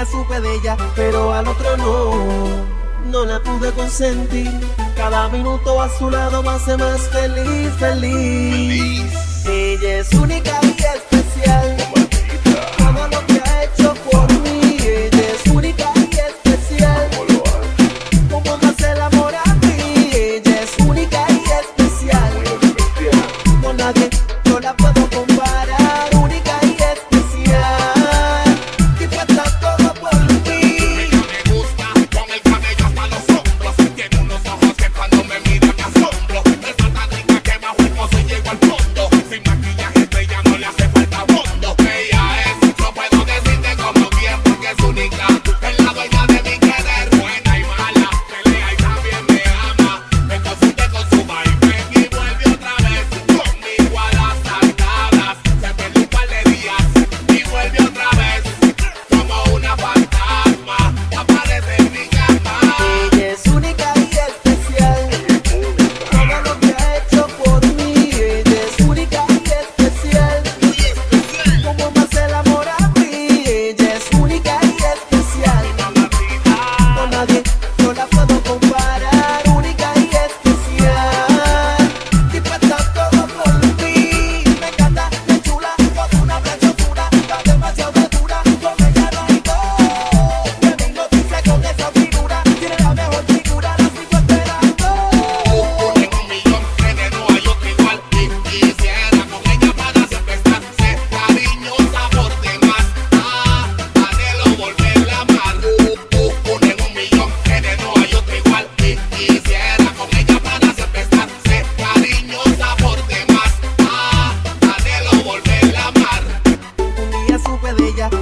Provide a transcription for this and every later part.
día supe de ella, pero al otro no no la pude consentir. Cada minuto a su lado me hace más feliz, feliz. feliz. Ella es única y especial.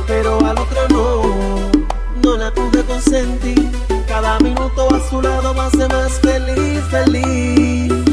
pero al otro no, no la pude consentir. Cada minuto a su lado me hace más feliz, feliz.